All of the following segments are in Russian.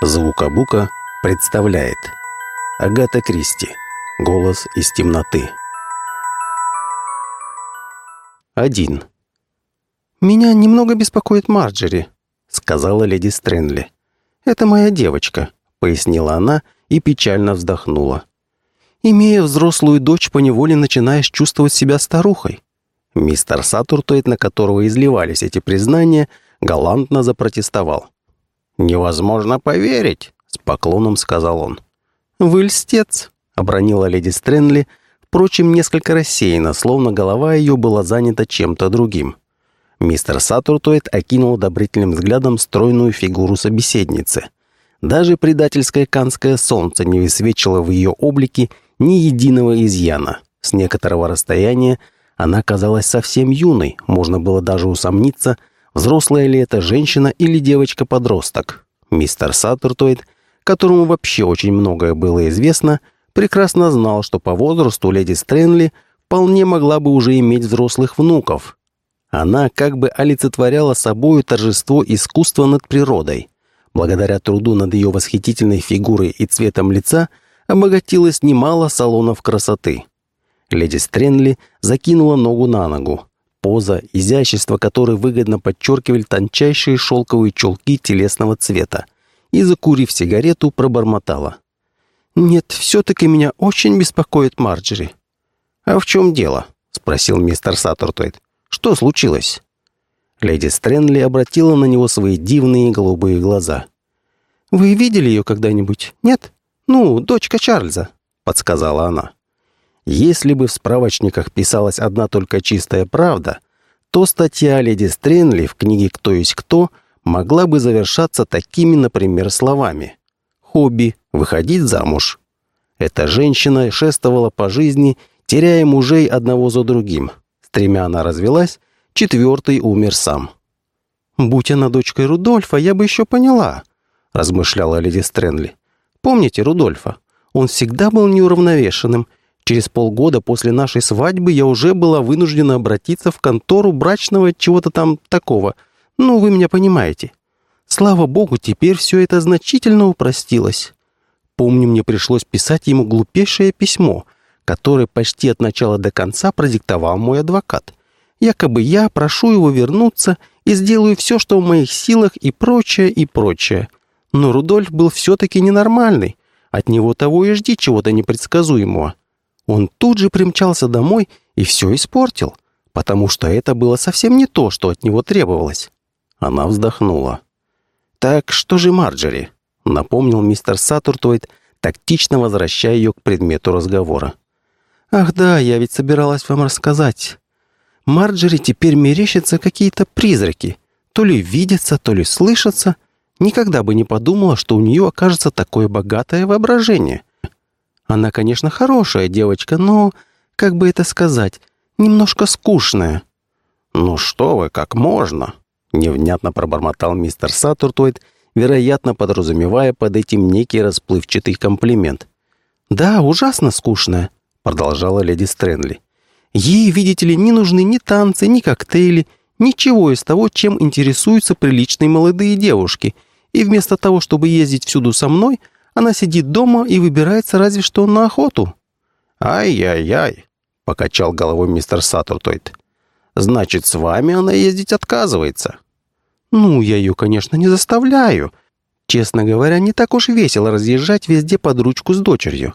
Звукобука представляет Агата Кристи Голос из темноты Один «Меня немного беспокоит Марджери», — сказала леди Стрэнли. «Это моя девочка», — пояснила она и печально вздохнула. «Имея взрослую дочь, поневоле начинаешь чувствовать себя старухой». Мистер Сатуртоид, на которого изливались эти признания, галантно запротестовал. «Невозможно поверить», — с поклоном сказал он. «Вы льстец», — обронила леди Стрэнли, впрочем, несколько рассеяна, словно голова ее была занята чем-то другим. Мистер Сатуртоид окинул одобрительным взглядом стройную фигуру собеседницы. Даже предательское канское солнце не высвечило в ее облике ни единого изъяна. С некоторого расстояния она казалась совсем юной, можно было даже усомниться, взрослая ли это женщина или девочка-подросток. Мистер Саттертоид, которому вообще очень многое было известно, прекрасно знал, что по возрасту леди Стрэнли вполне могла бы уже иметь взрослых внуков. Она как бы олицетворяла собою торжество искусства над природой. Благодаря труду над ее восхитительной фигурой и цветом лица обогатилось немало салонов красоты. Леди Стрэнли закинула ногу на ногу. Поза, изящество которой выгодно подчеркивали тончайшие шелковые чулки телесного цвета. И, закурив сигарету, пробормотала. «Нет, все-таки меня очень беспокоит Марджери». «А в чем дело?» — спросил мистер Саттертойд. «Что случилось?» Леди Стрэнли обратила на него свои дивные голубые глаза. «Вы видели ее когда-нибудь? Нет? Ну, дочка Чарльза», — подсказала она. Если бы в справочниках писалась одна только чистая правда, то статья леди Стрэнли в книге «Кто есть кто» могла бы завершаться такими, например, словами. «Хобби – выходить замуж». Эта женщина шествовала по жизни, теряя мужей одного за другим. С тремя она развелась, четвертый умер сам. «Будь она дочкой Рудольфа, я бы еще поняла», – размышляла леди Стрэнли. «Помните Рудольфа? Он всегда был неуравновешенным – Через полгода после нашей свадьбы я уже была вынуждена обратиться в контору брачного чего-то там такого. Ну, вы меня понимаете. Слава богу, теперь все это значительно упростилось. Помню, мне пришлось писать ему глупейшее письмо, которое почти от начала до конца продиктовал мой адвокат. Якобы я прошу его вернуться и сделаю все, что в моих силах и прочее, и прочее. Но Рудольф был все-таки ненормальный. От него того и жди чего-то непредсказуемого. Он тут же примчался домой и все испортил, потому что это было совсем не то, что от него требовалось. Она вздохнула. «Так что же Марджери?» — напомнил мистер Сатуртоид, тактично возвращая ее к предмету разговора. «Ах да, я ведь собиралась вам рассказать. Марджери теперь мерещатся какие-то призраки. То ли видятся, то ли слышатся. Никогда бы не подумала, что у нее окажется такое богатое воображение. Она, конечно, хорошая девочка, но, как бы это сказать, немножко скучная». «Ну что вы, как можно?» — невнятно пробормотал мистер Сатуртоид, вероятно, подразумевая под этим некий расплывчатый комплимент. «Да, ужасно скучная», — продолжала леди Стрэнли. «Ей, видите ли, не нужны ни танцы, ни коктейли, ничего из того, чем интересуются приличные молодые девушки, и вместо того, чтобы ездить всюду со мной, — она сидит дома и выбирается разве что на охоту». «Ай-яй-яй», — покачал головой мистер Сатуртойд. «Значит, с вами она ездить отказывается». «Ну, я ее, конечно, не заставляю. Честно говоря, не так уж весело разъезжать везде под ручку с дочерью».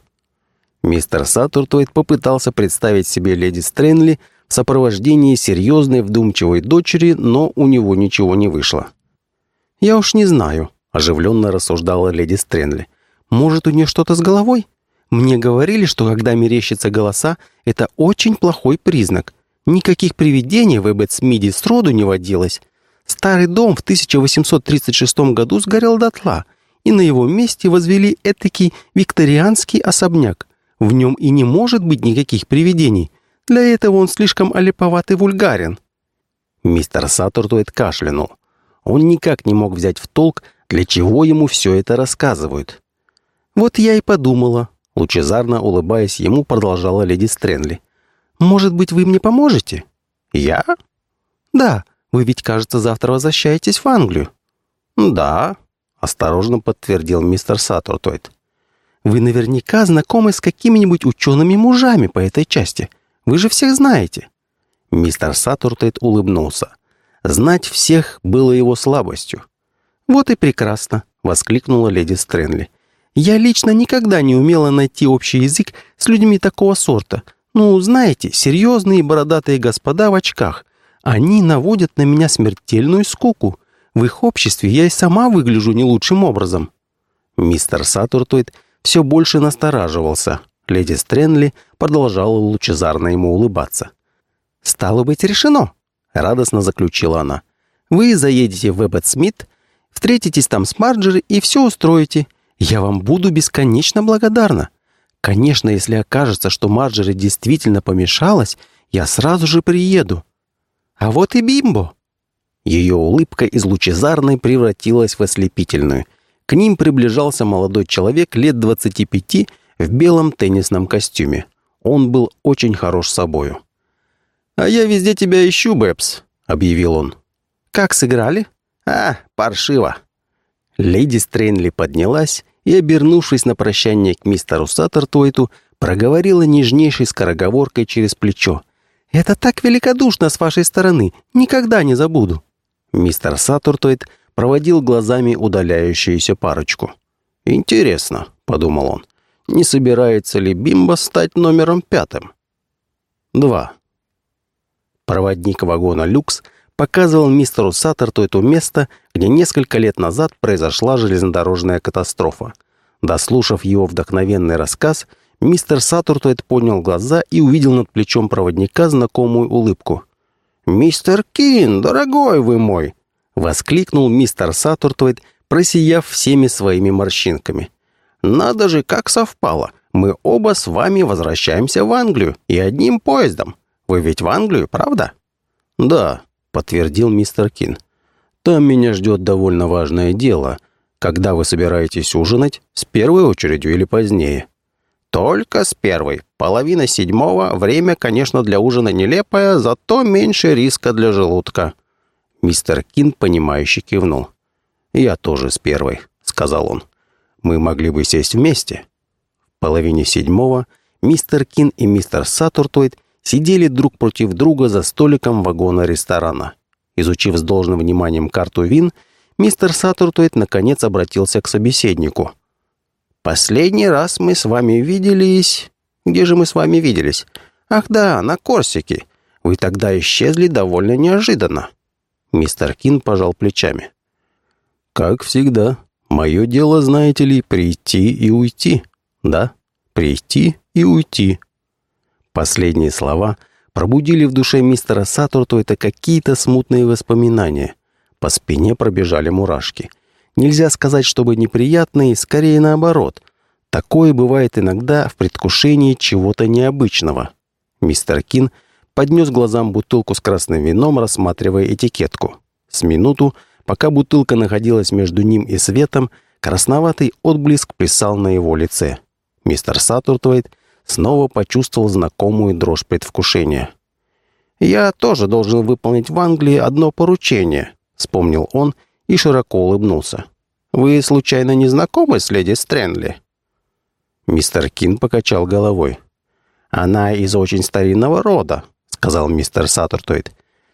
Мистер Сатуртойд попытался представить себе леди Стрэнли в сопровождении серьезной вдумчивой дочери, но у него ничего не вышло. «Я уж не знаю», — оживленно рассуждала леди Стрэнли. Может, у нее что-то с головой? Мне говорили, что когда мерещатся голоса, это очень плохой признак. Никаких привидений в Эббетсмиде сроду не водилось. Старый дом в 1836 году сгорел дотла, и на его месте возвели этакий викторианский особняк. В нем и не может быть никаких привидений. Для этого он слишком олиповат вульгарен. Мистер Саттертуэт кашлянул. Он никак не мог взять в толк, для чего ему все это рассказывают. «Вот я и подумала», — лучезарно улыбаясь ему, продолжала леди Стрэнли. «Может быть, вы мне поможете?» «Я?» «Да, вы ведь, кажется, завтра возвращаетесь в Англию». «Да», — осторожно подтвердил мистер Саттертойд. «Вы наверняка знакомы с какими-нибудь учеными мужами по этой части. Вы же всех знаете». Мистер Саттертойд улыбнулся. Знать всех было его слабостью. «Вот и прекрасно», — воскликнула леди Стрэнли. «Я лично никогда не умела найти общий язык с людьми такого сорта. Ну, знаете, серьезные бородатые господа в очках. Они наводят на меня смертельную скуку. В их обществе я и сама выгляжу не лучшим образом». Мистер Сатуртойд все больше настораживался. Леди Стрэнли продолжала лучезарно ему улыбаться. «Стало быть, решено», — радостно заключила она. «Вы заедете в Эббот Смит, встретитесь там с Марджери и все устроите. Я вам буду бесконечно благодарна. Конечно, если окажется, что Марджери действительно помешалась, я сразу же приеду. А вот и Бимбо». Ее улыбка из лучезарной превратилась в ослепительную. К ним приближался молодой человек лет 25 в белом теннисном костюме. Он был очень хорош собою. «А я везде тебя ищу, Бэбс», — объявил он. «Как сыграли?» «А, паршиво». Леди Стрейнли поднялась и, обернувшись на прощание к мистеру Саттертуэту, проговорила нежнейшей скороговоркой через плечо. «Это так великодушно с вашей стороны. Никогда не забуду». Мистер Саттертуэт проводил глазами удаляющуюся парочку. «Интересно», — подумал он, — «не собирается ли Бимба стать номером пятым?» Два. Проводник вагона «Люкс» показывал мистеру Саттерту это место, где несколько лет назад произошла железнодорожная катастрофа. Дослушав его вдохновенный рассказ, мистер Саттертуэт поднял глаза и увидел над плечом проводника знакомую улыбку. «Мистер Кин, дорогой вы мой!» — воскликнул мистер Саттертуэт, просияв всеми своими морщинками. «Надо же, как совпало! Мы оба с вами возвращаемся в Англию и одним поездом. Вы ведь в Англию, правда?» «Да», — подтвердил мистер Кин. «Там меня ждет довольно важное дело. Когда вы собираетесь ужинать? С первой очередью или позднее?» «Только с первой. Половина седьмого. Время, конечно, для ужина нелепое, зато меньше риска для желудка». Мистер Кин, понимающе кивнул. «Я тоже с первой», — сказал он. «Мы могли бы сесть вместе». В половине седьмого мистер Кин и мистер Сатуртойд сидели друг против друга за столиком вагона ресторана. Изучив с должным вниманием карту вин, мистер Саттертуэт наконец обратился к собеседнику. «Последний раз мы с вами виделись... Где же мы с вами виделись? Ах да, на Корсике. Вы тогда исчезли довольно неожиданно». Мистер Кин пожал плечами. «Как всегда. Мое дело, знаете ли, прийти и уйти. Да, прийти и уйти. Последние слова пробудили в душе мистера Сатурту это какие-то смутные воспоминания. По спине пробежали мурашки. Нельзя сказать, чтобы неприятные, скорее наоборот. Такое бывает иногда в предвкушении чего-то необычного. Мистер Кин поднес глазам бутылку с красным вином, рассматривая этикетку. С минуту, пока бутылка находилась между ним и светом, красноватый отблеск плясал на его лице. Мистер Сатуртвейт снова почувствовал знакомую дрожь предвкушения. «Я тоже должен выполнить в Англии одно поручение», — вспомнил он и широко улыбнулся. «Вы, случайно, не знакомы с леди Стрэнли?» Мистер Кин покачал головой. «Она из очень старинного рода», — сказал мистер Саттертойд.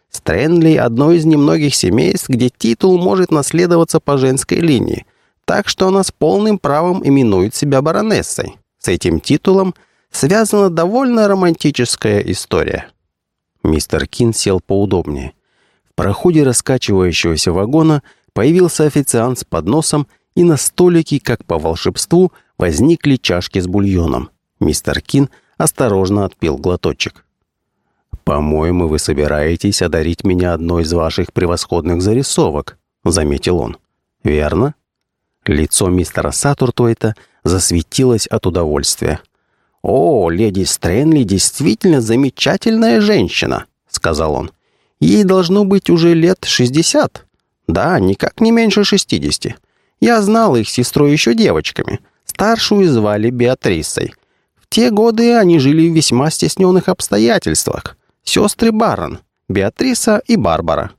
«Стрэнли — одно из немногих семейств, где титул может наследоваться по женской линии, так что она с полным правом именует себя баронессой. С этим титулом — связана довольно романтическая история. Мистер Кин сел поудобнее. В проходе раскачивающегося вагона появился официант с подносом, и на столике, как по волшебству, возникли чашки с бульоном. Мистер Кин осторожно отпил глоточек. «По-моему, вы собираетесь одарить меня одной из ваших превосходных зарисовок», — заметил он. «Верно?» Лицо мистера Сатуртуэта засветилось от удовольствия. «О, леди Стрэнли действительно замечательная женщина», — сказал он. «Ей должно быть уже лет шестьдесят. Да, никак не меньше шестидесяти. Я знал их сестрой еще девочками. Старшую звали Беатрисой. В те годы они жили в весьма стесненных обстоятельствах. Сестры Барон, Беатриса и Барбара.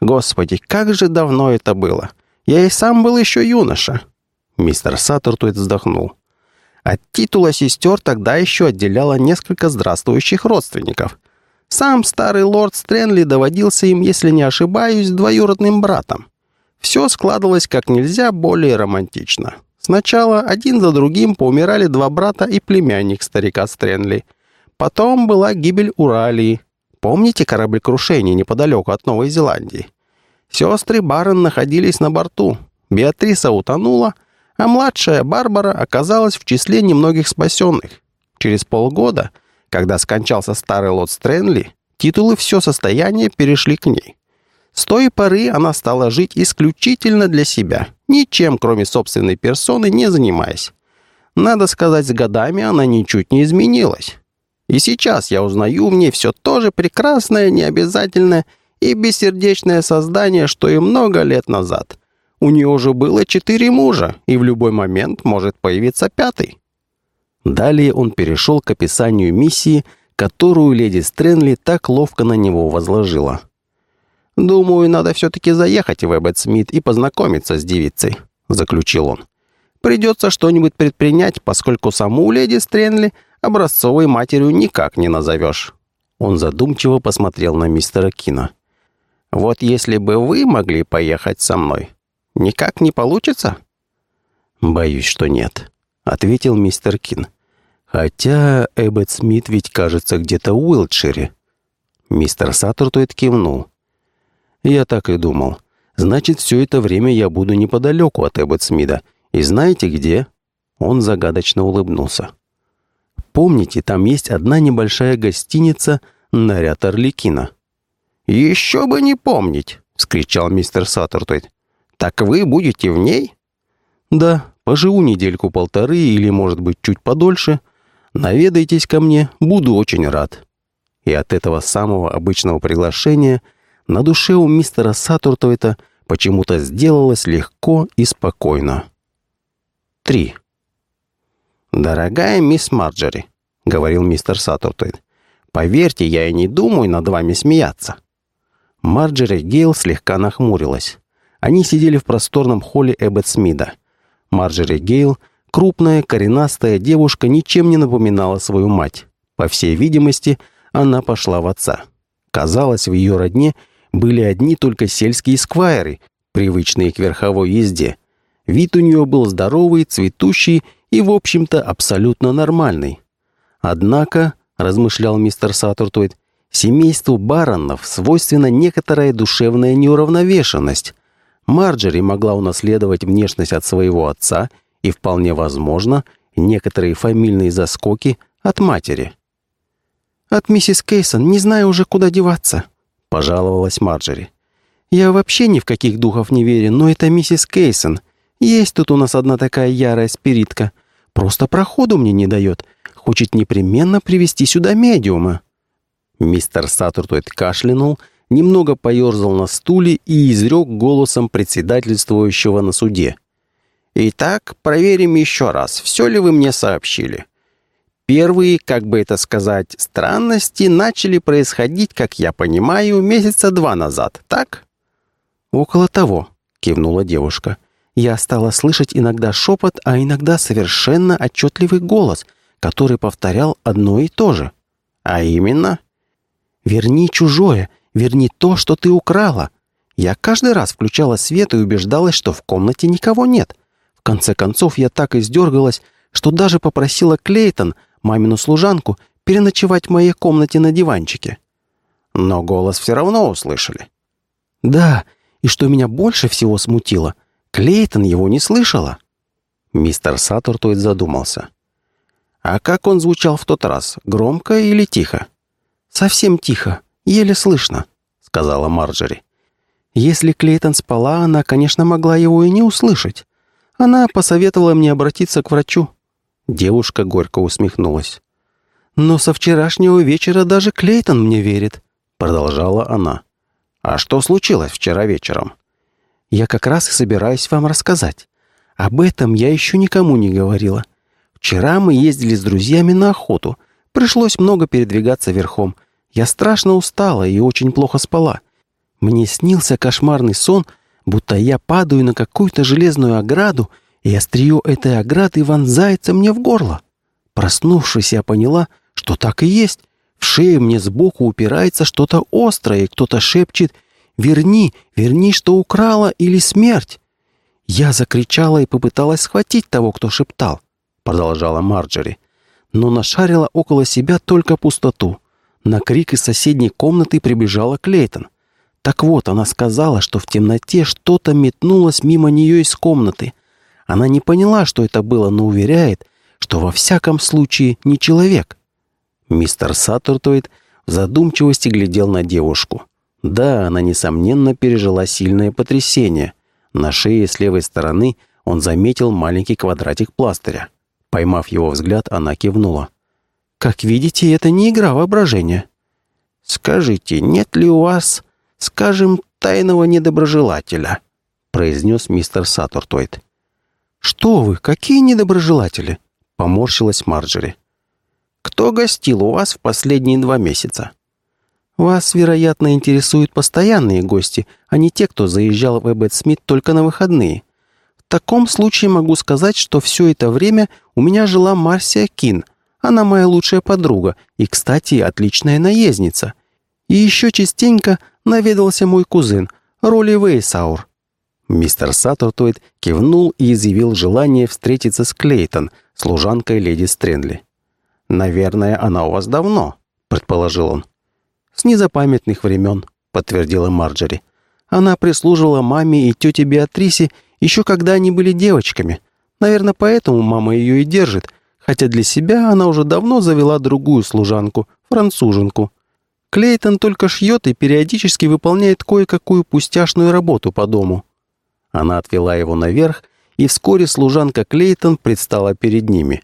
Господи, как же давно это было. Я и сам был еще юноша». Мистер Саттертуэт вздохнул. От титула сестер тогда еще отделяло несколько здравствующих родственников. Сам старый лорд Стрэнли доводился им, если не ошибаюсь, двоюродным братом. Все складывалось как нельзя более романтично. Сначала один за другим поумирали два брата и племянник старика Стрэнли. Потом была гибель Уралии. Помните кораблекрушение неподалеку от Новой Зеландии? Сестры Барон находились на борту. Беатриса утонула, а младшая Барбара оказалась в числе немногих спасенных. Через полгода, когда скончался старый лот Стрэнли, титулы «Все состояние» перешли к ней. С той поры она стала жить исключительно для себя, ничем, кроме собственной персоны, не занимаясь. Надо сказать, с годами она ничуть не изменилась. И сейчас я узнаю в ней все то же прекрасное, необязательное и бессердечное создание, что и много лет назад. У нее уже было четыре мужа, и в любой момент может появиться пятый. Далее он перешел к описанию миссии, которую леди Стрэнли так ловко на него возложила. «Думаю, надо все-таки заехать в Эббет Смит и познакомиться с девицей», — заключил он. «Придется что-нибудь предпринять, поскольку саму леди Стрэнли образцовой матерью никак не назовешь». Он задумчиво посмотрел на мистера Кина. «Вот если бы вы могли поехать со мной, Никак не получится?» «Боюсь, что нет», — ответил мистер Кин. «Хотя Эббет Смит ведь кажется где-то в Уилтшире». Мистер Саттертуэт кивнул. «Я так и думал. Значит, все это время я буду неподалеку от Эббет Смита. И знаете где?» Он загадочно улыбнулся. «Помните, там есть одна небольшая гостиница «Наряд Орликина». «Еще бы не помнить!» — вскричал мистер Саттертуэт. «Так вы будете в ней?» «Да, поживу недельку-полторы или, может быть, чуть подольше. Наведайтесь ко мне, буду очень рад». И от этого самого обычного приглашения на душе у мистера Сатуртойта почему-то сделалось легко и спокойно. 3. «Дорогая мисс Марджери», — говорил мистер Сатуртойт, «поверьте, я и не думаю над вами смеяться». Марджери Гейл слегка нахмурилась. Они сидели в просторном холле Эббет Смида. Марджери Гейл, крупная, коренастая девушка, ничем не напоминала свою мать. По всей видимости, она пошла в отца. Казалось, в ее родне были одни только сельские сквайры, привычные к верховой езде. Вид у нее был здоровый, цветущий и, в общем-то, абсолютно нормальный. Однако, размышлял мистер Саттертуэйт, семейству баронов свойственна некоторая душевная неуравновешенность, Марджери могла унаследовать внешность от своего отца и, вполне возможно, некоторые фамильные заскоки от матери. «От миссис Кейсон не знаю уже, куда деваться», — пожаловалась Марджери. «Я вообще ни в каких духов не верю, но это миссис Кейсон. Есть тут у нас одна такая ярая спиритка. Просто проходу мне не дает. Хочет непременно привести сюда медиума». Мистер Сатуртуэт кашлянул — немного поерзал на стуле и изрек голосом председательствующего на суде. «Итак, проверим еще раз, все ли вы мне сообщили. Первые, как бы это сказать, странности начали происходить, как я понимаю, месяца два назад, так?» «Около того», — кивнула девушка. «Я стала слышать иногда шепот, а иногда совершенно отчетливый голос, который повторял одно и то же. А именно?» «Верни чужое, Верни то, что ты украла. Я каждый раз включала свет и убеждалась, что в комнате никого нет. В конце концов, я так издергалась, что даже попросила Клейтон, мамину служанку, переночевать в моей комнате на диванчике. Но голос все равно услышали. Да, и что меня больше всего смутило, Клейтон его не слышала. Мистер Саттертуэт задумался. А как он звучал в тот раз, громко или тихо? Совсем тихо. «Еле слышно», — сказала Марджери. «Если Клейтон спала, она, конечно, могла его и не услышать. Она посоветовала мне обратиться к врачу». Девушка горько усмехнулась. «Но со вчерашнего вечера даже Клейтон мне верит», — продолжала она. «А что случилось вчера вечером?» «Я как раз и собираюсь вам рассказать. Об этом я еще никому не говорила. Вчера мы ездили с друзьями на охоту. Пришлось много передвигаться верхом. Я страшно устала и очень плохо спала. Мне снился кошмарный сон, будто я падаю на какую-то железную ограду, и острие этой ограды вонзается мне в горло. Проснувшись, я поняла, что так и есть. В шее мне сбоку упирается что-то острое, кто-то шепчет «Верни, верни, что украла, или смерть!» Я закричала и попыталась схватить того, кто шептал, продолжала Марджери, но нашарила около себя только пустоту. На крик из соседней комнаты прибежала Клейтон. Так вот, она сказала, что в темноте что-то метнулось мимо нее из комнаты. Она не поняла, что это было, но уверяет, что во всяком случае не человек. Мистер Саттертоид в задумчивости глядел на девушку. Да, она, несомненно, пережила сильное потрясение. На шее с левой стороны он заметил маленький квадратик пластыря. Поймав его взгляд, она кивнула. «Как видите, это не игра воображения». «Скажите, нет ли у вас, скажем, тайного недоброжелателя?» произнес мистер Саттертоид. «Что вы, какие недоброжелатели?» Поморщилась Марджери. «Кто гостил у вас в последние два месяца?» «Вас, вероятно, интересуют постоянные гости, а не те, кто заезжал в Эббет Смит только на выходные. В таком случае могу сказать, что все это время у меня жила Марсия Кин. Она моя лучшая подруга и, кстати, отличная наездница. И еще частенько наведался мой кузен, Роли Вейсаур. Мистер Саттертоид кивнул и изъявил желание встретиться с Клейтон, служанкой леди Стрэнли. «Наверное, она у вас давно», — предположил он. «С незапамятных времен», — подтвердила Марджери. «Она прислуживала маме и тете Беатрисе еще когда они были девочками. Наверное, поэтому мама ее и держит, хотя для себя она уже давно завела другую служанку, француженку. Клейтон только шьет и периодически выполняет кое-какую пустяшную работу по дому». Она отвела его наверх, и вскоре служанка Клейтон предстала перед ними.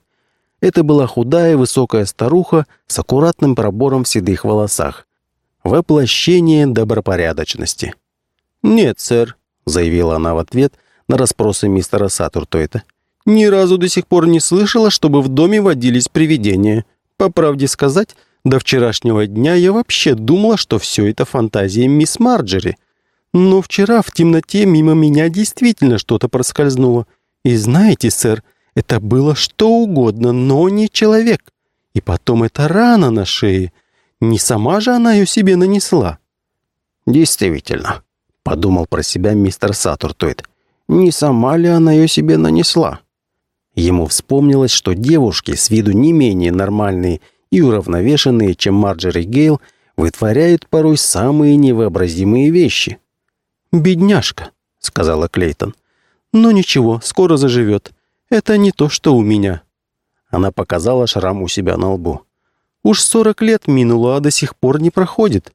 Это была худая высокая старуха с аккуратным пробором в седых волосах. Воплощение добропорядочности. «Нет, сэр», — заявила она в ответ на расспросы мистера Сатуртойта. «Ни разу до сих пор не слышала, чтобы в доме водились привидения. По правде сказать, до вчерашнего дня я вообще думала, что все это фантазия мисс Марджери. Но вчера в темноте мимо меня действительно что-то проскользнуло. И знаете, сэр, это было что угодно, но не человек. И потом эта рана на шее. Не сама же она ее себе нанесла. «Действительно», — подумал про себя мистер Сатуртуит. «Не сама ли она ее себе нанесла?» Ему вспомнилось, что девушки, с виду не менее нормальные и уравновешенные, чем Марджери Гейл, вытворяют порой самые невообразимые вещи. «Бедняжка», — сказала Клейтон. «Но ничего, скоро заживет. Это не то, что у меня». Она показала шрам у себя на лбу. «Уж сорок лет минуло, а до сих пор не проходит».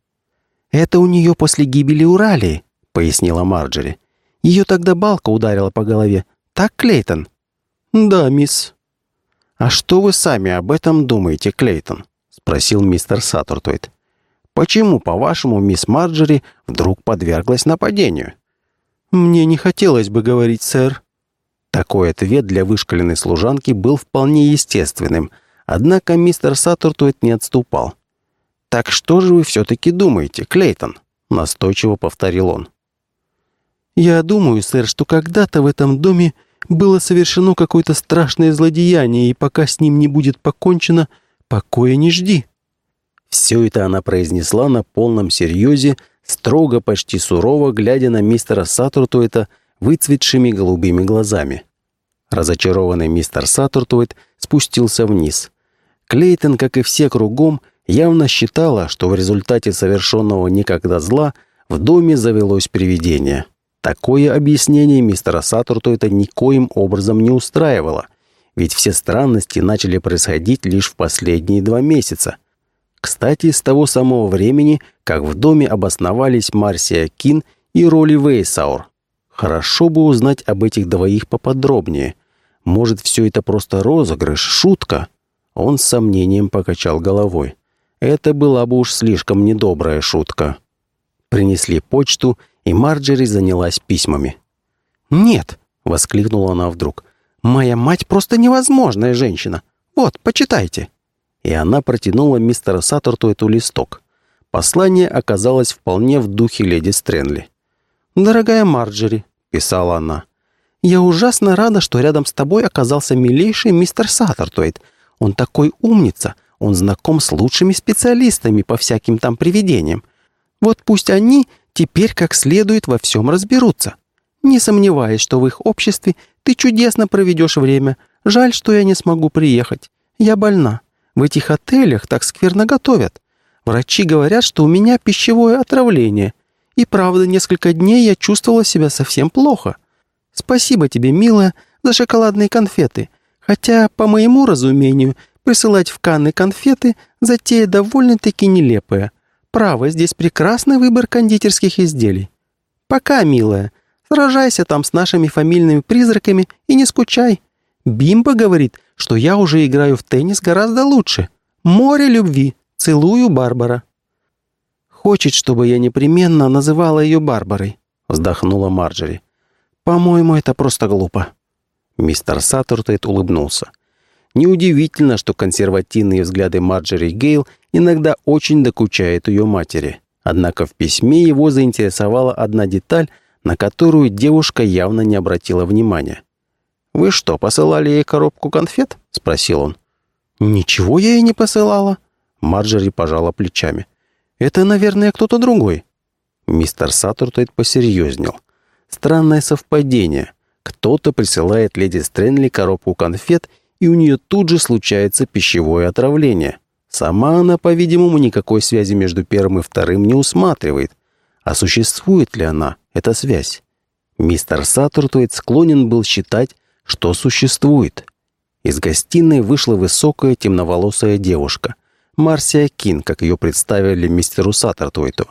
«Это у нее после гибели Уралии», — пояснила Марджери. «Ее тогда балка ударила по голове. Так, Клейтон?» «Да, мисс». «А что вы сами об этом думаете, Клейтон?» — спросил мистер Саттертойд. Почему, по-вашему, мисс Марджери вдруг подверглась нападению?» «Мне не хотелось бы говорить, сэр». Такой ответ для вышкаленной служанки был вполне естественным, однако мистер Саттертуэт не отступал. «Так что же вы все-таки думаете, Клейтон?» — настойчиво повторил он. «Я думаю, сэр, что когда-то в этом доме было совершено какое-то страшное злодеяние, и пока с ним не будет покончено, покоя не жди». Все это она произнесла на полном серьезе, строго, почти сурово, глядя на мистера Сатуртуэта выцветшими голубыми глазами. Разочарованный мистер Сатуртуэт спустился вниз. Клейтон, как и все кругом, явно считала, что в результате совершенного никогда зла в доме завелось привидение. Такое объяснение мистера Сатуртуэта никоим образом не устраивало, ведь все странности начали происходить лишь в последние два месяца, кстати, с того самого времени, как в доме обосновались Марсия Кин и Роли Вейсаур. Хорошо бы узнать об этих двоих поподробнее. Может, все это просто розыгрыш, шутка? Он с сомнением покачал головой. Это была бы уж слишком недобрая шутка. Принесли почту, и Марджери занялась письмами. «Нет!» — воскликнула она вдруг. «Моя мать просто невозможная женщина. Вот, почитайте» и она протянула мистера Саттерту эту листок. Послание оказалось вполне в духе леди Стрэнли. «Дорогая Марджери», — писала она, — «я ужасно рада, что рядом с тобой оказался милейший мистер Саттертуэйт. Он такой умница, он знаком с лучшими специалистами по всяким там привидениям. Вот пусть они теперь как следует во всем разберутся. Не сомневаюсь, что в их обществе ты чудесно проведешь время. Жаль, что я не смогу приехать. Я больна. В этих отелях так скверно готовят. Врачи говорят, что у меня пищевое отравление. И правда, несколько дней я чувствовала себя совсем плохо. Спасибо тебе, милая, за шоколадные конфеты. Хотя, по моему разумению, присылать в Канны конфеты – затея довольно-таки нелепая. Право, здесь прекрасный выбор кондитерских изделий. Пока, милая, сражайся там с нашими фамильными призраками и не скучай. Бимба говорит, что я уже играю в теннис гораздо лучше. Море любви. Целую, Барбара». «Хочет, чтобы я непременно называла ее Барбарой», — вздохнула Марджери. «По-моему, это просто глупо». Мистер Саттертейт улыбнулся. Неудивительно, что консервативные взгляды Марджери Гейл иногда очень докучают ее матери. Однако в письме его заинтересовала одна деталь, на которую девушка явно не обратила внимания. «Вы что, посылали ей коробку конфет?» — спросил он. «Ничего я ей не посылала». Марджери пожала плечами. «Это, наверное, кто-то другой». Мистер Саттертойд посерьезнел. Странное совпадение. Кто-то присылает леди Стрэнли коробку конфет, и у нее тут же случается пищевое отравление. Сама она, по-видимому, никакой связи между первым и вторым не усматривает. А существует ли она, эта связь? Мистер Саттертойд склонен был считать, что существует. Из гостиной вышла высокая темноволосая девушка. Марсия Кин, как ее представили мистеру Саттертойту.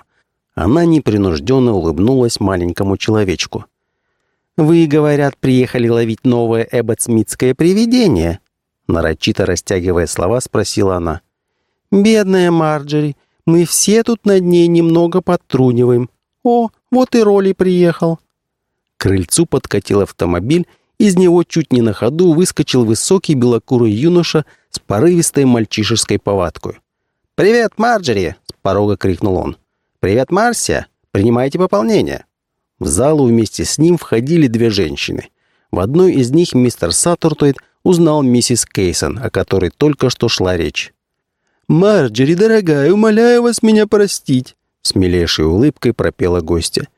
Она непринужденно улыбнулась маленькому человечку. «Вы, говорят, приехали ловить новое эбботсмитское привидение?» Нарочито растягивая слова, спросила она. «Бедная Марджери, мы все тут над ней немного подтруниваем. О, вот и Роли приехал». К крыльцу подкатил автомобиль, из него чуть не на ходу выскочил высокий белокурый юноша с порывистой мальчишеской повадкой. «Привет, Марджери!» — с порога крикнул он. «Привет, Марсия! Принимайте пополнение!» В залу вместе с ним входили две женщины. В одной из них мистер Саттертойд узнал миссис Кейсон, о которой только что шла речь. «Марджери, дорогая, умоляю вас меня простить!» С милейшей улыбкой пропела гостья.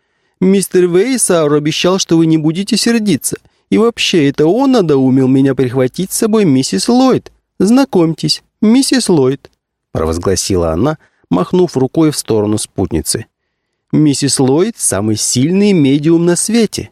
«Мистер Вейсаур обещал, что вы не будете сердиться. И вообще, это он надоумил меня прихватить с собой миссис Ллойд. Знакомьтесь, миссис Ллойд», — провозгласила она, махнув рукой в сторону спутницы. «Миссис Ллойд — самый сильный медиум на свете».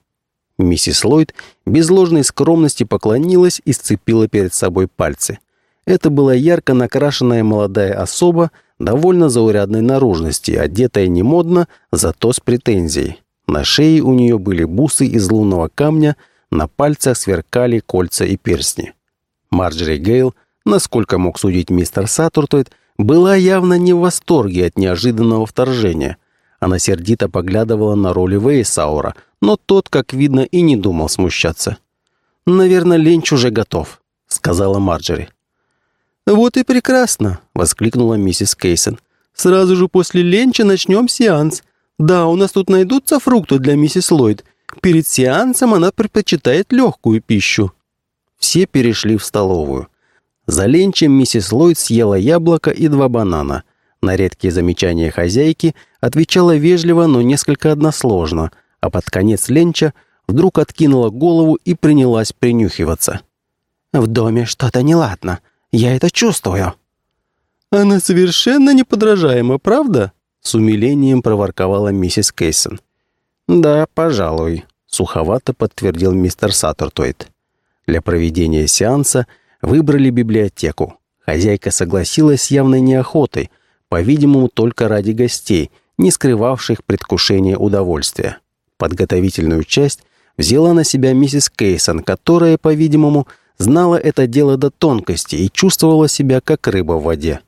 Миссис Ллойд без ложной скромности поклонилась и сцепила перед собой пальцы. Это была ярко накрашенная молодая особа, довольно заурядной наружности, одетая не модно, зато с претензией. На шее у нее были бусы из лунного камня — на пальцах сверкали кольца и перстни. Марджери Гейл, насколько мог судить мистер Саттуртойд, была явно не в восторге от неожиданного вторжения. Она сердито поглядывала на роли Вейсаура, но тот, как видно, и не думал смущаться. «Наверное, Ленч уже готов», — сказала Марджери. «Вот и прекрасно!» — воскликнула миссис Кейсон. «Сразу же после ленча начнем сеанс. Да, у нас тут найдутся фрукты для миссис Ллойд, Перед сеансом она предпочитает легкую пищу. Все перешли в столовую. За ленчем миссис Ллойд съела яблоко и два банана. На редкие замечания хозяйки отвечала вежливо, но несколько односложно, а под конец ленча вдруг откинула голову и принялась принюхиваться. «В доме что-то неладно. Я это чувствую». «Она совершенно неподражаема, правда?» С умилением проворковала миссис Кейсон. «Да, пожалуй», — суховато подтвердил мистер Саттертойд. Для проведения сеанса выбрали библиотеку. Хозяйка согласилась с явной неохотой, по-видимому, только ради гостей, не скрывавших предвкушения удовольствия. Подготовительную часть взяла на себя миссис Кейсон, которая, по-видимому, знала это дело до тонкости и чувствовала себя как рыба в воде.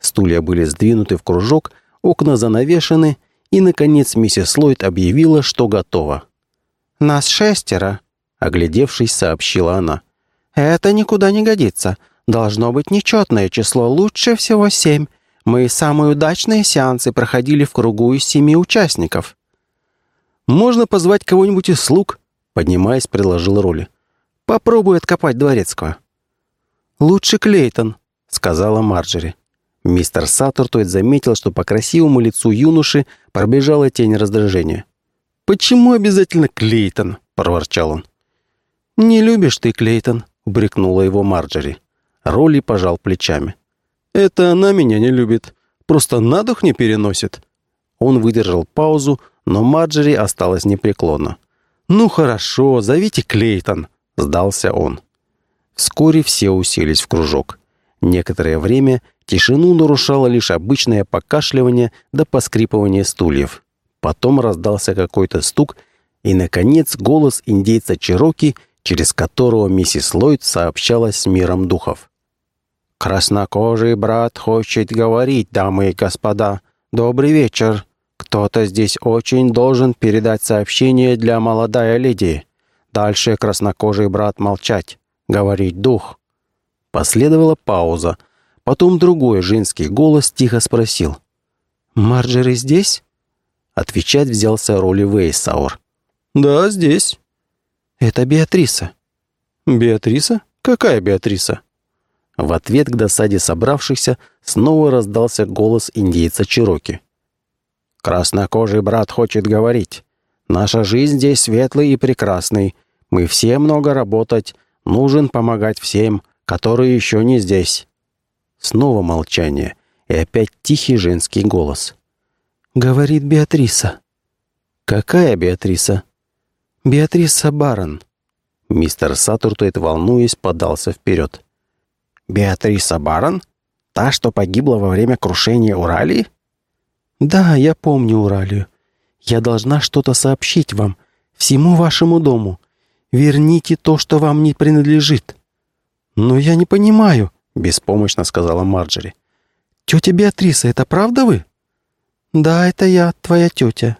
Стулья были сдвинуты в кружок, окна занавешены — и, наконец, миссис Ллойд объявила, что готова. «Нас шестеро», — оглядевшись, сообщила она. «Это никуда не годится. Должно быть нечетное число, лучше всего семь. Мы самые удачные сеансы проходили в кругу из семи участников». «Можно позвать кого-нибудь из слуг?» Поднимаясь, предложил Роли. «Попробуй откопать дворецкого». «Лучше Клейтон», — сказала Марджери. Мистер Саттертойд заметил, что по красивому лицу юноши пробежала тень раздражения. «Почему обязательно Клейтон?» — проворчал он. «Не любишь ты Клейтон», — упрекнула его Марджери. Ролли пожал плечами. «Это она меня не любит. Просто на дух не переносит». Он выдержал паузу, но Марджери осталась непреклонна. «Ну хорошо, зовите Клейтон», — сдался он. Вскоре все уселись в кружок. Некоторое время тишину нарушало лишь обычное покашливание да поскрипывание стульев. Потом раздался какой-то стук, и, наконец, голос индейца Чироки, через которого миссис Ллойд сообщалась с миром духов. «Краснокожий брат хочет говорить, дамы и господа. Добрый вечер. Кто-то здесь очень должен передать сообщение для молодая леди. Дальше краснокожий брат молчать. Говорить дух». Последовала пауза. Потом другой женский голос тихо спросил. «Марджери здесь?» Отвечать взялся роли Вейсаур. «Да, здесь». «Это Беатриса». «Беатриса? Какая Беатриса?» В ответ к досаде собравшихся снова раздался голос индейца Чироки. «Краснокожий брат хочет говорить. Наша жизнь здесь светлый и прекрасный. Мы все много работать. Нужен помогать всем, которые еще не здесь». Снова молчание и опять тихий женский голос. «Говорит Беатриса». «Какая Беатриса?» «Беатриса Барон». Мистер Сатуртуэт, волнуясь, подался вперед. «Беатриса Барон? Та, что погибла во время крушения Уралии?» «Да, я помню Уралию. Я должна что-то сообщить вам, всему вашему дому. Верните то, что вам не принадлежит». «Но я не понимаю», — беспомощно сказала Марджери. «Тетя Беатриса, это правда вы?» «Да, это я, твоя тетя».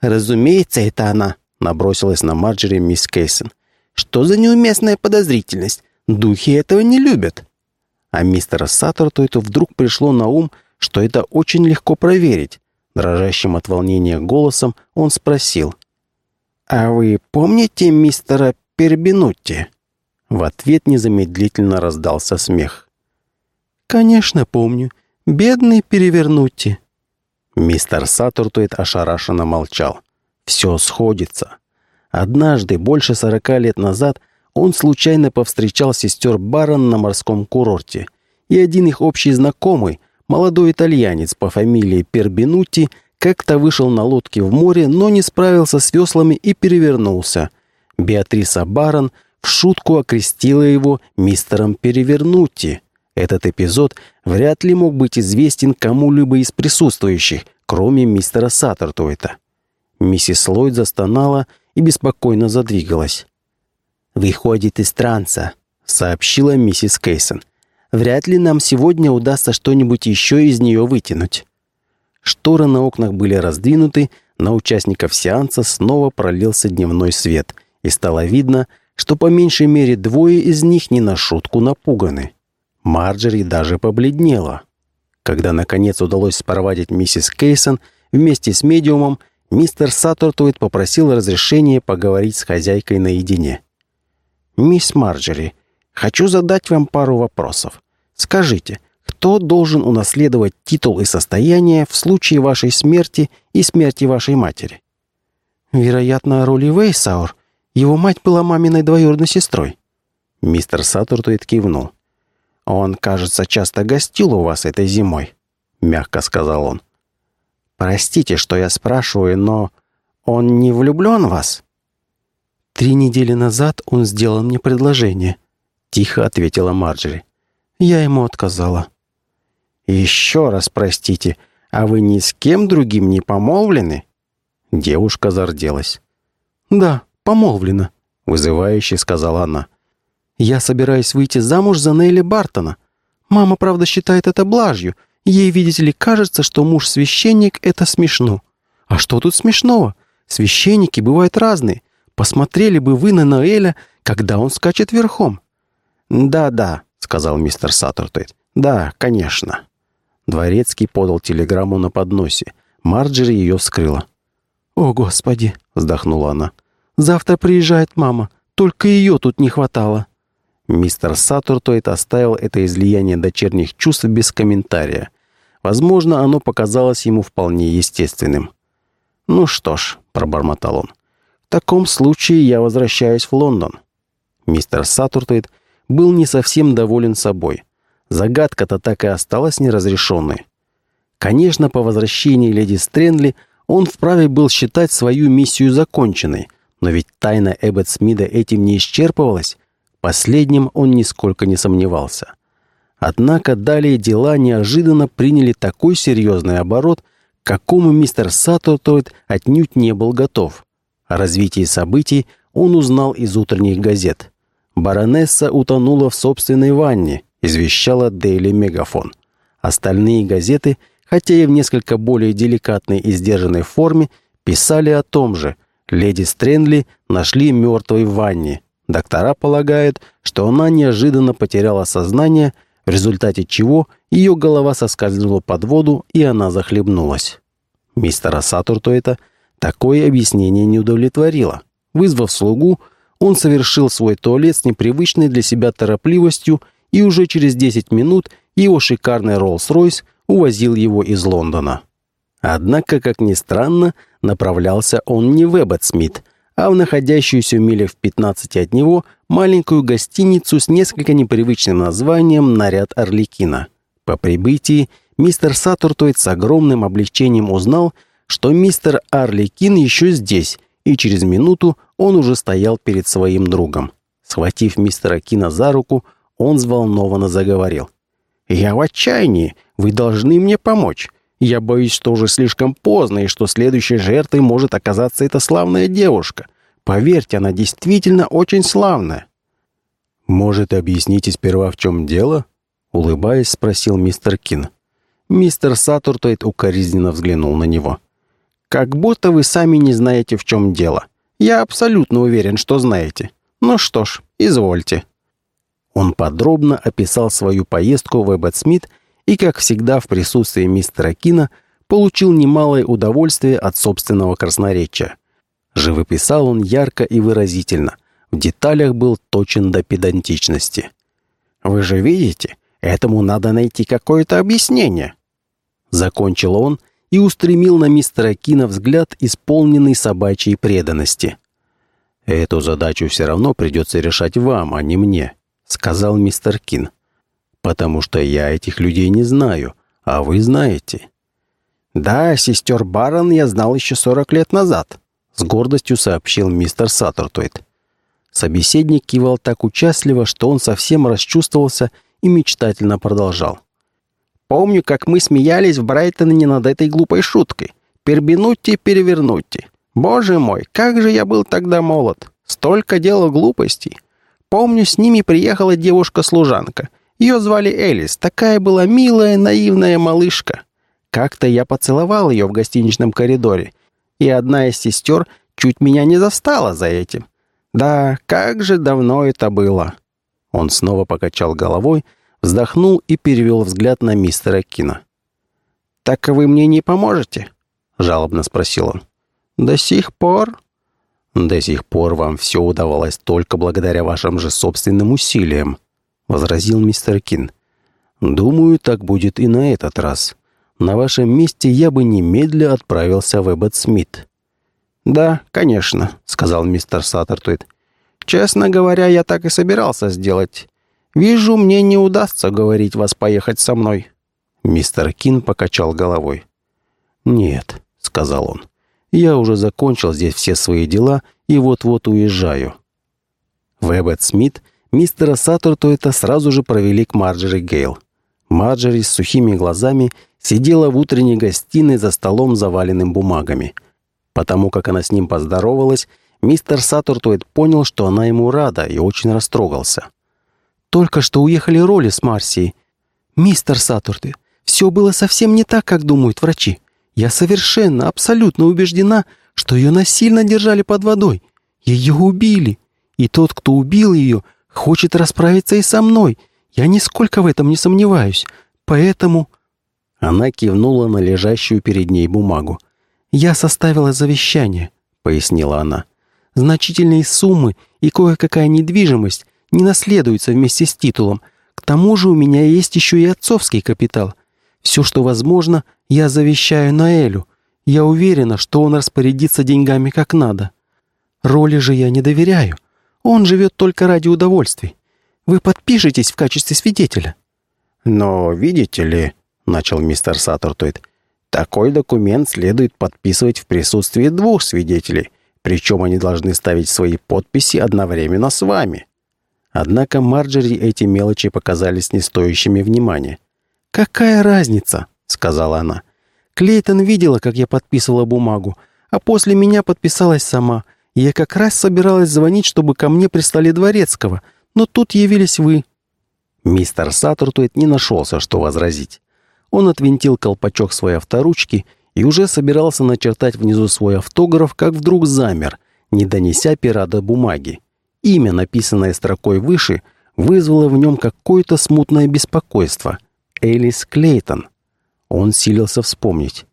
«Разумеется, это она», — набросилась на Марджери мисс Кейсон. «Что за неуместная подозрительность? Духи этого не любят». А мистера Саттертуэту вдруг пришло на ум, что это очень легко проверить. Дрожащим от волнения голосом он спросил. «А вы помните мистера Пербинутти?» В ответ незамедлительно раздался смех. «Конечно помню. Бедный Перевернутти». Мистер Саттуртуэт ошарашенно молчал. «Все сходится». Однажды, больше сорока лет назад, он случайно повстречал сестер Барон на морском курорте, и один их общий знакомый — Молодой итальянец по фамилии Пербинутти как-то вышел на лодке в море, но не справился с веслами и перевернулся. Беатриса Барон в шутку окрестила его мистером Перевернутти. Этот эпизод вряд ли мог быть известен кому-либо из присутствующих, кроме мистера Саттертуэта. Миссис Ллойд застонала и беспокойно задвигалась. «Выходит из транса», — сообщила миссис Кейсон. Вряд ли нам сегодня удастся что-нибудь еще из нее вытянуть. Шторы на окнах были раздвинуты, на участников сеанса снова пролился дневной свет, и стало видно, что по меньшей мере двое из них не на шутку напуганы. Марджери даже побледнела. Когда, наконец, удалось спровадить миссис Кейсон вместе с медиумом, мистер Саттертуит попросил разрешения поговорить с хозяйкой наедине. «Мисс Марджери, Хочу задать вам пару вопросов. Скажите, кто должен унаследовать титул и состояние в случае вашей смерти и смерти вашей матери? Вероятно, Роли Вейсаур. Его мать была маминой двоюродной сестрой. Мистер Сатуртуит кивнул. «Он, кажется, часто гостил у вас этой зимой», — мягко сказал он. «Простите, что я спрашиваю, но он не влюблен в вас?» «Три недели назад он сделал мне предложение», тихо ответила Марджери. Я ему отказала. «Еще раз простите, а вы ни с кем другим не помолвлены?» Девушка зарделась. «Да, помолвлена», — вызывающе сказала она. «Я собираюсь выйти замуж за Нелли Бартона. Мама, правда, считает это блажью. Ей, видите ли, кажется, что муж-священник — это смешно. А что тут смешного? Священники бывают разные. Посмотрели бы вы на Ноэля, когда он скачет верхом. «Да-да», — сказал мистер Саттертейт. «Да, конечно». Дворецкий подал телеграмму на подносе. Марджери ее вскрыла. «О, Господи!» — вздохнула она. «Завтра приезжает мама. Только ее тут не хватало». Мистер Сатуртойт оставил это излияние дочерних чувств без комментария. Возможно, оно показалось ему вполне естественным. «Ну что ж», — пробормотал он, — «в таком случае я возвращаюсь в Лондон». Мистер Сатуртойт был не совсем доволен собой. Загадка-то так и осталась неразрешенной. Конечно, по возвращении леди Стрэнли он вправе был считать свою миссию законченной, но ведь тайна Эббет Смида этим не исчерпывалась. Последним он нисколько не сомневался. Однако далее дела неожиданно приняли такой серьезный оборот, к какому мистер Саттертойд отнюдь не был готов. О развитии событий он узнал из утренних газет. Баронесса утонула в собственной ванне, извещала Дейли Мегафон. Остальные газеты – хотя и в несколько более деликатной и сдержанной форме, писали о том же. Леди Стрэнли нашли мертвой в ванне. Доктора полагают, что она неожиданно потеряла сознание, в результате чего ее голова соскользнула под воду, и она захлебнулась. Мистера Сатуртуэта такое объяснение не удовлетворило. Вызвав слугу, он совершил свой туалет с непривычной для себя торопливостью, и уже через 10 минут его шикарный Роллс-Ройс увозил его из Лондона. Однако, как ни странно, направлялся он не в Эбботсмит, а в находящуюся в милях в 15 от него маленькую гостиницу с несколько непривычным названием «Наряд Орликина». По прибытии мистер Сатуртойд с огромным облегчением узнал, что мистер Арликин еще здесь, и через минуту он уже стоял перед своим другом. Схватив мистера Кина за руку, он взволнованно заговорил. «Я в отчаянии. Вы должны мне помочь. Я боюсь, что уже слишком поздно, и что следующей жертвой может оказаться эта славная девушка. Поверьте, она действительно очень славная». «Может, объясните сперва, в чем дело?» Улыбаясь, спросил мистер Кин. Мистер Сатуртойт укоризненно взглянул на него. «Как будто вы сами не знаете, в чем дело. Я абсолютно уверен, что знаете. Ну что ж, извольте». Он подробно описал свою поездку в Эббот-Смит и, как всегда в присутствии мистера Кина, получил немалое удовольствие от собственного красноречия. Живописал он ярко и выразительно, в деталях был точен до педантичности. «Вы же видите, этому надо найти какое-то объяснение», закончил он и устремил на мистера Кина взгляд, исполненный собачьей преданности. «Эту задачу все равно придется решать вам, а не мне», сказал мистер Кин. «Потому что я этих людей не знаю, а вы знаете». «Да, сестер Барон я знал еще сорок лет назад», — с гордостью сообщил мистер Саттертуэт. Собеседник кивал так участливо, что он совсем расчувствовался и мечтательно продолжал. «Помню, как мы смеялись в Брайтоне над этой глупой шуткой. Пербинутти, перевернутти. Боже мой, как же я был тогда молод! Столько делал глупостей! Помню, с ними приехала девушка-служанка. Ее звали Элис. Такая была милая, наивная малышка. Как-то я поцеловал ее в гостиничном коридоре, и одна из сестер чуть меня не застала за этим. Да, как же давно это было. Он снова покачал головой, вздохнул и перевел взгляд на мистера Кина. «Так вы мне не поможете?» — жалобно спросил он. «До сих пор?» До сих пор вам все удавалось только благодаря вашим же собственным усилиям», — возразил мистер Кин. «Думаю, так будет и на этот раз. На вашем месте я бы немедля отправился в Эббот Смит». «Да, конечно», — сказал мистер Саттертуит. «Честно говоря, я так и собирался сделать. Вижу, мне не удастся говорить вас поехать со мной». Мистер Кин покачал головой. «Нет», — сказал он. Я уже закончил здесь все свои дела и вот-вот уезжаю». В Эббет Смит мистера Саттертуэта сразу же провели к Марджери Гейл. Марджери с сухими глазами сидела в утренней гостиной за столом, заваленным бумагами. Потому как она с ним поздоровалась, мистер Саттертуэт понял, что она ему рада и очень растрогался. «Только что уехали роли с Марсией. Мистер Саттертуэт, все было совсем не так, как думают врачи. Я совершенно, абсолютно убеждена, что ее насильно держали под водой. Ее убили. И тот, кто убил ее, хочет расправиться и со мной. Я нисколько в этом не сомневаюсь. Поэтому...» Она кивнула на лежащую перед ней бумагу. «Я составила завещание», — пояснила она. «Значительные суммы и кое-какая недвижимость не наследуются вместе с титулом. К тому же у меня есть еще и отцовский капитал. Все, что возможно, я завещаю Наэлю. Я уверена, что он распорядится деньгами как надо. Роли же я не доверяю. Он живет только ради удовольствий. Вы подпишетесь в качестве свидетеля». «Но, видите ли», — начал мистер Саттертойд, «такой документ следует подписывать в присутствии двух свидетелей, причем они должны ставить свои подписи одновременно с вами». Однако Марджери эти мелочи показались не стоящими внимания. «Какая разница?» — сказала она. «Клейтон видела, как я подписывала бумагу, а после меня подписалась сама. Я как раз собиралась звонить, чтобы ко мне прислали дворецкого, но тут явились вы». Мистер Саттертуэт не нашелся, что возразить. Он отвинтил колпачок своей авторучки и уже собирался начертать внизу свой автограф, как вдруг замер, не донеся пера до бумаги. Имя, написанное строкой выше, вызвало в нем какое-то смутное беспокойство. Элис Клейтон. Он силился вспомнить.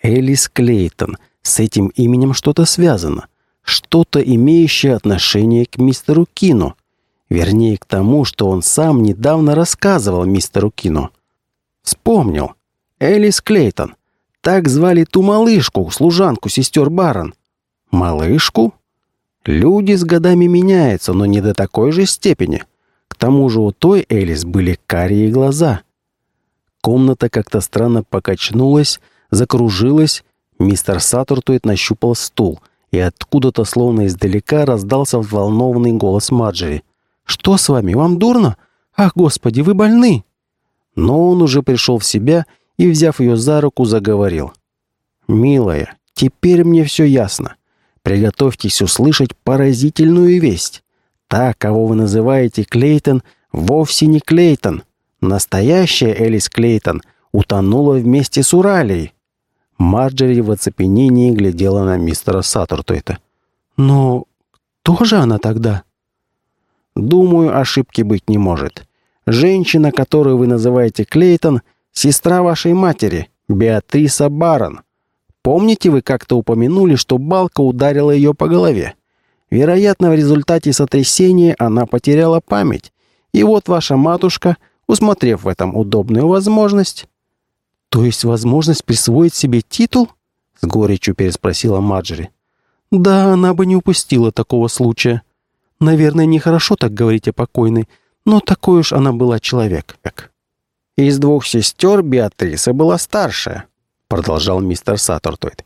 Элис Клейтон. С этим именем что-то связано. Что-то, имеющее отношение к мистеру Кину. Вернее, к тому, что он сам недавно рассказывал мистеру Кину. Вспомнил. Элис Клейтон. Так звали ту малышку, служанку сестер Барон. Малышку? Люди с годами меняются, но не до такой же степени. К тому же у той Элис были карие глаза. Комната как-то странно покачнулась, закружилась. Мистер Саттертуэт нащупал стул, и откуда-то, словно издалека, раздался взволнованный голос Маджери. «Что с вами? Вам дурно? Ах, господи, вы больны!» Но он уже пришел в себя и, взяв ее за руку, заговорил. «Милая, теперь мне все ясно. Приготовьтесь услышать поразительную весть. Та, кого вы называете Клейтон, вовсе не Клейтон. Настоящая Элис Клейтон утонула вместе с Уралией». Марджери в оцепенении глядела на мистера Саттертуэта. «Но кто же она тогда?» Думаю, ошибки быть не может. Женщина, которую вы называете Клейтон, сестра вашей матери, Беатриса Барон. Помните, вы как-то упомянули, что балка ударила ее по голове? Вероятно, в результате сотрясения она потеряла память. И вот ваша матушка, усмотрев в этом удобную возможность... «То есть возможность присвоить себе титул?» — с горечью переспросила Марджери. «Да, она бы не упустила такого случая. Наверное, нехорошо так говорить о покойной, но такой уж она была человек. «Из двух сестер Беатриса была старшая», — продолжал мистер Саттертойд.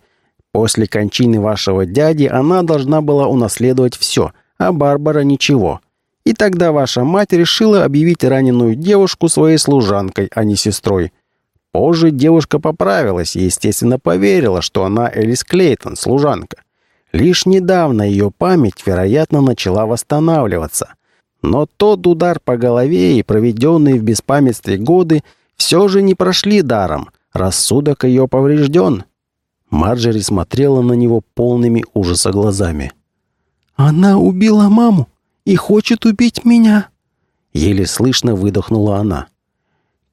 «После кончины вашего дяди она должна была унаследовать все, а Барбара ничего. И тогда ваша мать решила объявить раненую девушку своей служанкой, а не сестрой. Позже девушка поправилась и, естественно, поверила, что она Элис Клейтон, служанка. Лишь недавно ее память, вероятно, начала восстанавливаться. Но тот удар по голове и проведенные в беспамятстве годы все же не прошли даром. Рассудок ее поврежден. Марджери смотрела на него полными ужаса глазами. «Она убила маму и хочет убить меня!» Еле слышно выдохнула она.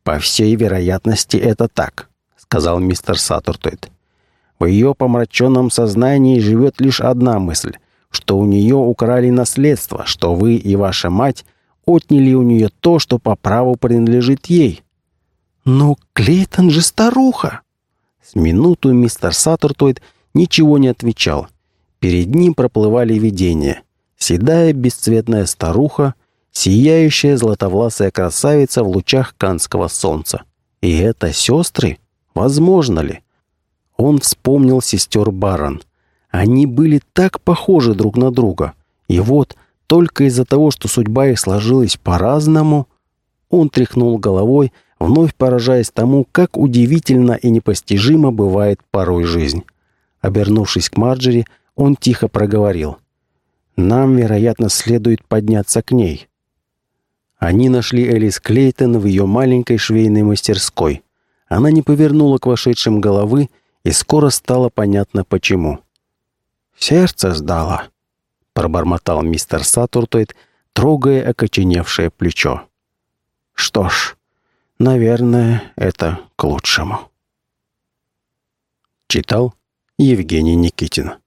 «По всей вероятности, это так», — сказал мистер Саттертойд. В ее помраченном сознании живет лишь одна мысль, что у нее украли наследство, что вы и ваша мать отняли у нее то, что по праву принадлежит ей. «Но Клейтон же старуха!» С минуту мистер Саттертойд ничего не отвечал. Перед ним проплывали видения. Седая бесцветная старуха, сияющая златовласая красавица в лучах канского солнца. И это сестры? Возможно ли? Он вспомнил сестер Барон. Они были так похожи друг на друга. И вот, только из-за того, что судьба их сложилась по-разному, он тряхнул головой, вновь поражаясь тому, как удивительно и непостижимо бывает порой жизнь. Обернувшись к Марджери, он тихо проговорил. «Нам, вероятно, следует подняться к ней». Они нашли Элис Клейтон в ее маленькой швейной мастерской. Она не повернула к вошедшим головы и скоро стало понятно почему. «Сердце сдало», — пробормотал мистер Сатуртойд, трогая окоченевшее плечо. «Что ж, наверное, это к лучшему». Читал Евгений Никитин.